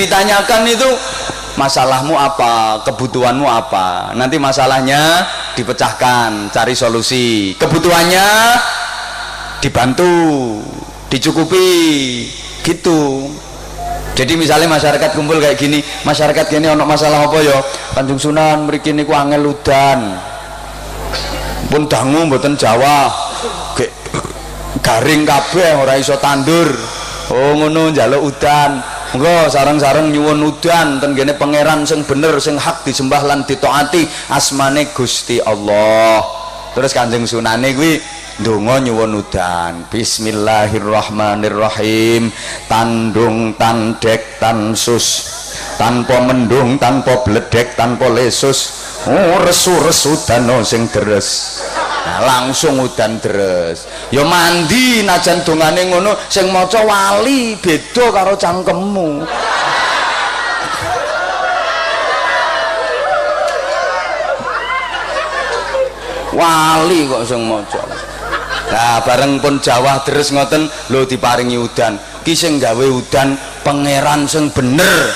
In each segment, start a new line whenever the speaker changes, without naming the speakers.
ditanyakan itu masalahmu apa? Kebutuhanmu apa? Nanti masalahnya dipecahkan cari solusi. Kebutuhannya dibantu dicukupi gitu. Jadi misalnya masyarakat kumpul kayak gini masyarakat gini untuk masalah apa ya? Tanjung Sunan mriki niku angel udan. Pun dangu mboten Jawa. Garing kabeh ora iso tandur. Oh ngono njaluk udan Monggo sareng-sareng nyuwun udan ten kene pangeran sing bener sing hak disembah lan ditaati asmane Gusti Allah. Terus Kanjeng Sunane kuwi Dongo nyuwun udan Bismillahirrahmanirrahim. Tandung tandek tansus. Tanpa mendung tanpa bledek tanpa lesus. Oh resu-resu dano sing deres Nah, langsung udan deres ya mandi najan dongane ngono sing maca wali beda karo cangkemmu wali kok sing maca Nah, bareng pun Jawa deres ngoten lho diparingi udan. Ki sing gawe udan pangeran sing bener.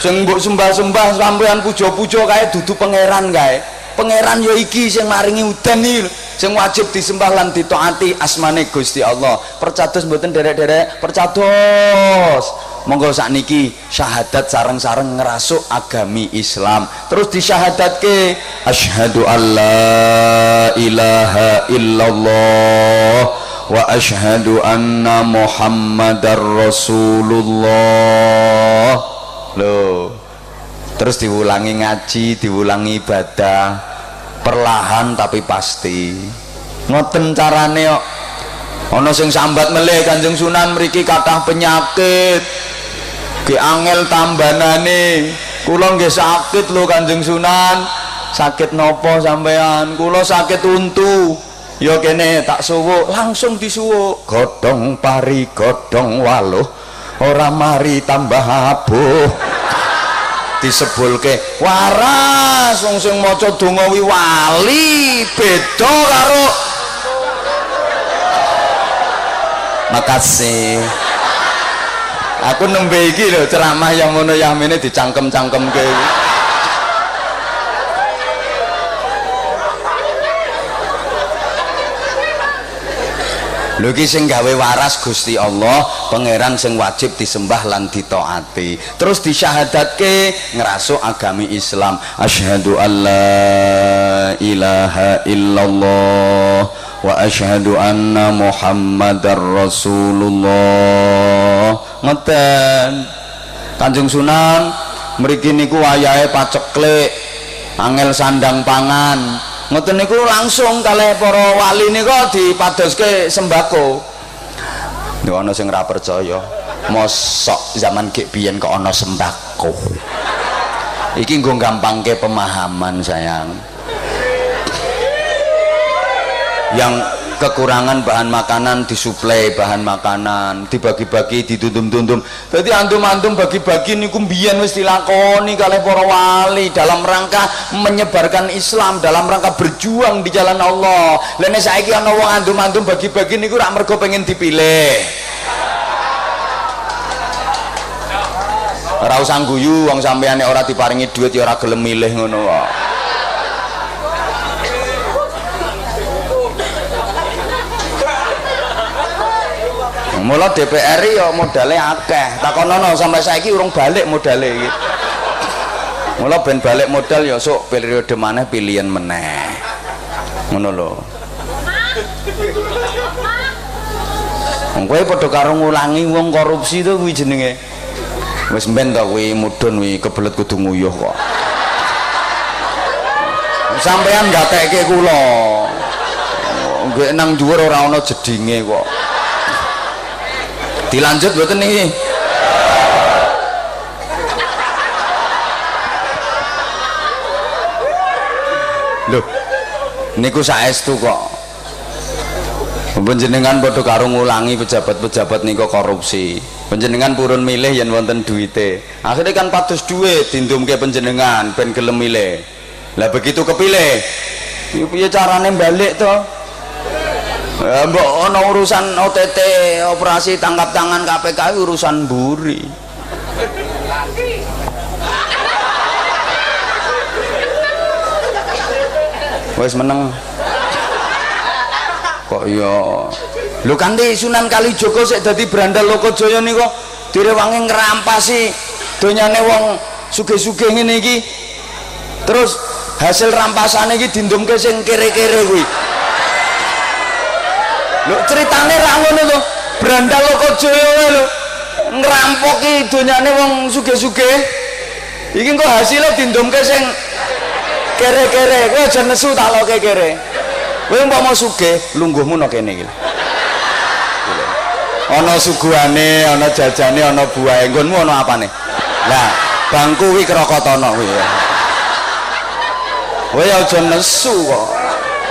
Sing mbok sembah-sembah sampean puja-puja kae dudu pangeran kae. Pangeran ya iki sing maringi udan iki sing wajib disembah lan ditaati asmane Gusti Allah. Percados mboten derek-derek, percados. Monggo sakniki syahadat sareng-sareng ngerasuk agami Islam. Terus disyahadatke asyhadu alla ilaha illallah wa asyhadu anna muhammadar rasulullah. Loh. Terus diulangi ngaji, diulangi ibadah perlahan tapi pasti. Ngoten carane kok. Ana sing sambat melih Kanjeng Sunan mriki kathah penyakit. Ki angel tambanane. Kula nggih sakit lho Kanjeng Sunan. Sakit nopo sampean? Kula sakit untu. Ya kene tak suwuk, langsung disuwuk. Godhong pari, godhong waluh. Ora mari tambah abuh. Disebulke. Waras wong sing maca donga wali beda karo makasih. Aku nembe iki lho ceramah yang ngono ini dicangkem-cangkemke Lho iki sing gawe waras Gusti Allah, pangeran sing wajib disembah lan ditaati. Terus disyahadatke ngerasuk agami Islam. Asyhadu alla ilaha illallah wa asyhadu anna Muhammadar Rasulullah. Ngeten. Kanjeng Sunan mriki niku wayahe paceklik, angel sandang pangan, ngoten niku langsung kalih para wali nika dipadoske sembako. Niku ana sing ora percaya mosok zaman gek biyen kok ana sembako. Iki nggo gampangke pemahaman sayang. Yang kekurangan bahan makanan disuplai bahan makanan dibagi-bagi ditutum-tutum jadi antum-antum bagi-bagi niku mbiyen wis dilakoni kalih para wali dalam rangka menyebarkan Islam dalam rangka berjuang di jalan Allah. Lene saiki ana wong antum-antum bagi-bagi niku rak mergo pengen dipilih. Ora usah guyu wong sampeyan ora diparingi duit ya ora gelem milih ngono kok Mula DPR ya modalnya akeh. Takonono sampai saiki urung balik modalnya iki. Mula ben balik modal ya sok periode mana pilihan meneh. Ngono lho. Kowe padha karo ngulangi wong korupsi to kuwi jenenge. Wis mben to kuwi mudhun kuwi kebelet kudu nguyuh kok. Sampean gatekke kula. Nggih nang dhuwur ora ana jedinge kok. Dilanjut mboten niki lho niku saestu kok? Panjenengan padha karo ngulangi pejabat-pejabat niku korupsi. Panjenengan purun milih yen wonten duwite. Akhirnya kan patus duit dindumke panjenengan ben gelem milih. Lah begitu kepilih piye carane balik to Ya, mbok ana urusan OTT operasi tangkap tangan KPK urusan buri wes meneng. Kok iya? Lu kan di Sunan Kalijogo sik dadi berandal Lokajaya niku direwangi ngrampasi donyane wong sugih-sugih ngene iki. Terus hasil rampasan iki dindumke sing kere-kere kuwi lho ceritane ra ngono to berandal Lokajaya wae lho. Ngrampoki donyane wong sugih-sugih. Iki kok hasilnya dindumke sing kere-kere. Kowe aja nesu tak loke kere. Kowe umpama sugih lungguhmu no kene iki ana suguhane ana jajane ana buahe. Nggonmu ana apane? Lah bangku kuwi krokotana kuwi. Kowe aja nesu kok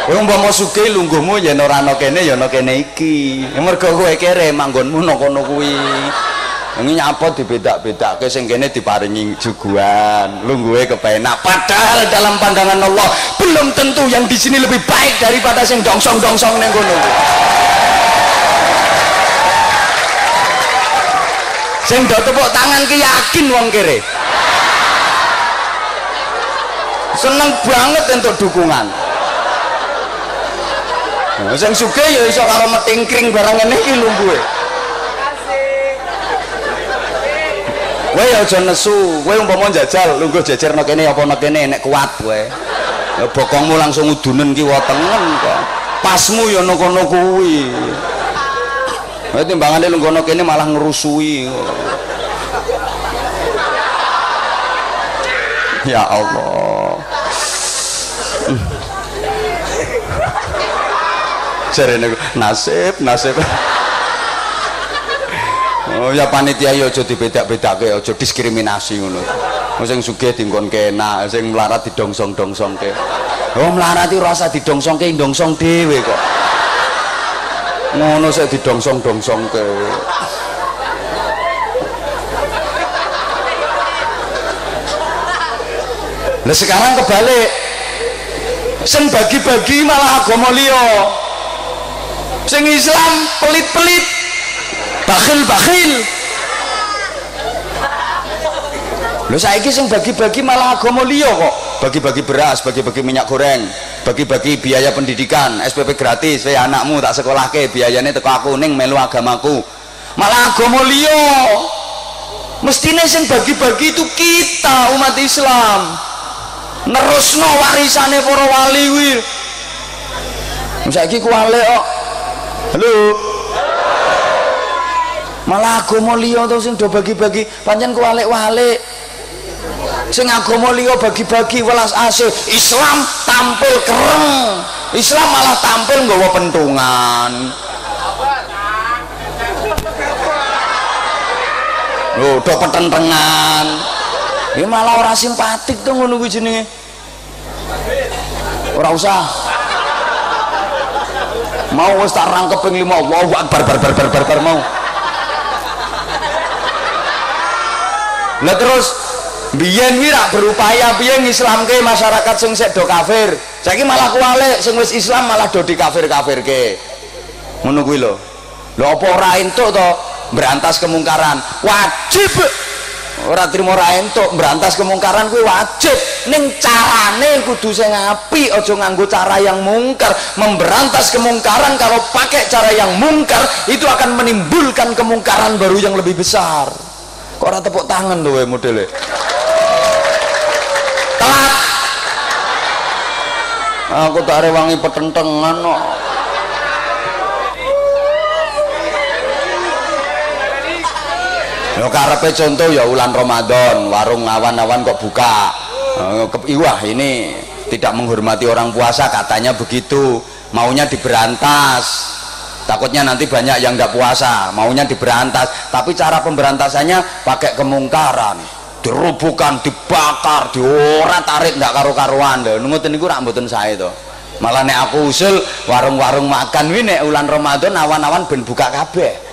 kowe umpama sugih lungguhmu yen ora ana kene ya ana kene iki. Mergo kowe kere manggonmu no kono kuwi. Ini nyapa dibedak-bedake sing kene diparingi juguan. Lungguhe kepenak. Padahal dalam pandangan Allah belum tentu yang di sini lebih baik daripada sing dongsong-dongsong ning kono. Sing do tepuk tangan ki yakin wong kere. Seneng banget untuk dukungan nah, sing sugih ya iso karo metingkring barang ngene iki lungguhe Kowe aja nesu, kowe umpama jajal lungguh jejerno kene apa nek kene nek kuat kowe. Ya bokongmu langsung udunen ki wetengen kok. Pasmu ya nang kono kuwi. Kowe timbangane lungguh kene malah ngerusui. Ya Allah. Jarene nasib, nasib. Oh ya panitia ya aja dibedak-bedake, aja diskriminasi ngono. Wong sing sugih dingkon kenak, sing melarat didongsong-dongsongke. Oh melarat iki rasa didongsongke ndongsong dhewe kok. Ngono sik didongsong-dongsongke. Lah sekarang kebalik. Sing bagi-bagi malah agama liya. Sing Islam pelit-pelit. Bakhil-bakhil. Lho saiki sing bagi-bagi malah agama liya kok. Bagi-bagi beras, bagi-bagi minyak goreng bagi-bagi biaya pendidikan SPP gratis, saya anakmu tak sekolah ke biayanya teko aku ning melu agamaku. Malah agama liya. Mestinya sing bagi-bagi itu kita umat Islam. Nerusno warisane para wali kuwi saiki kuwale kok halo? Malah agama liya to sing do bagi-bagi. Pancen kuwalik-walik sing agama liya bagi-bagi welas asih. Islam tampil kereng. Islam malah tampil nggawa pentungan. Lho do petentengan. Ini malah ora simpatik tuh ngono kuwi jenenge. Ora usah mau wis tak rangkep ping 5 Allahu akbar bar bar bar bar, bar mau. Lah terus biyen wi rak berupaya biyen ngislamke masyarakat sing sek do kafir. Saiki malah kuwalik sing wis Islam malah do di kafir-kafirke ngono kuwi lho. Lho apa ora entuk to? Berantas kemungkaran. Wajib ora trimo ora entuk berantas kemungkaran kuwi wajib. Ning carane kudu sing apik aja nganggo cara yang mungkar. Memberantas kemungkaran kalau pakai cara yang mungkar itu akan menimbulkan kemungkaran baru yang lebih besar. Kok ora tepuk tangan lho we modele? Telat. Aku tak rewangi petentengan kok Yo karepe contoh ya ulan Ramadan, warung awan-awan kok buka. Eh, Wah, ini tidak menghormati orang puasa katanya begitu. Maunya diberantas. Takutnya nanti banyak yang nggak puasa, maunya diberantas. Tapi cara pemberantasannya pakai kemungkaran. Dirubuhkan, dibakar, diorat tarik nggak karu-karuan. Ngoten niku rak mboten sae to. Malah nek aku usul warung-warung makan wi nek ulan Ramadan awan-awan ben buka kabeh.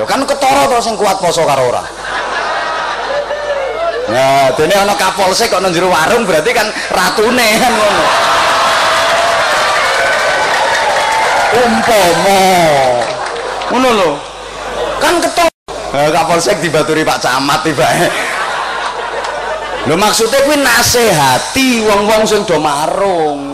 Lho kan ketara to sing kuat poso karo ora. Nah, dene ana kapolsek kok nang warung berarti kan ratune kan ngono. Umpama. Ngono lho. Kan ketara. Nah, kapolsek dibaturi Pak Camat tiba. Lho maksudnya kuwi nasihati wong-wong sing do marung.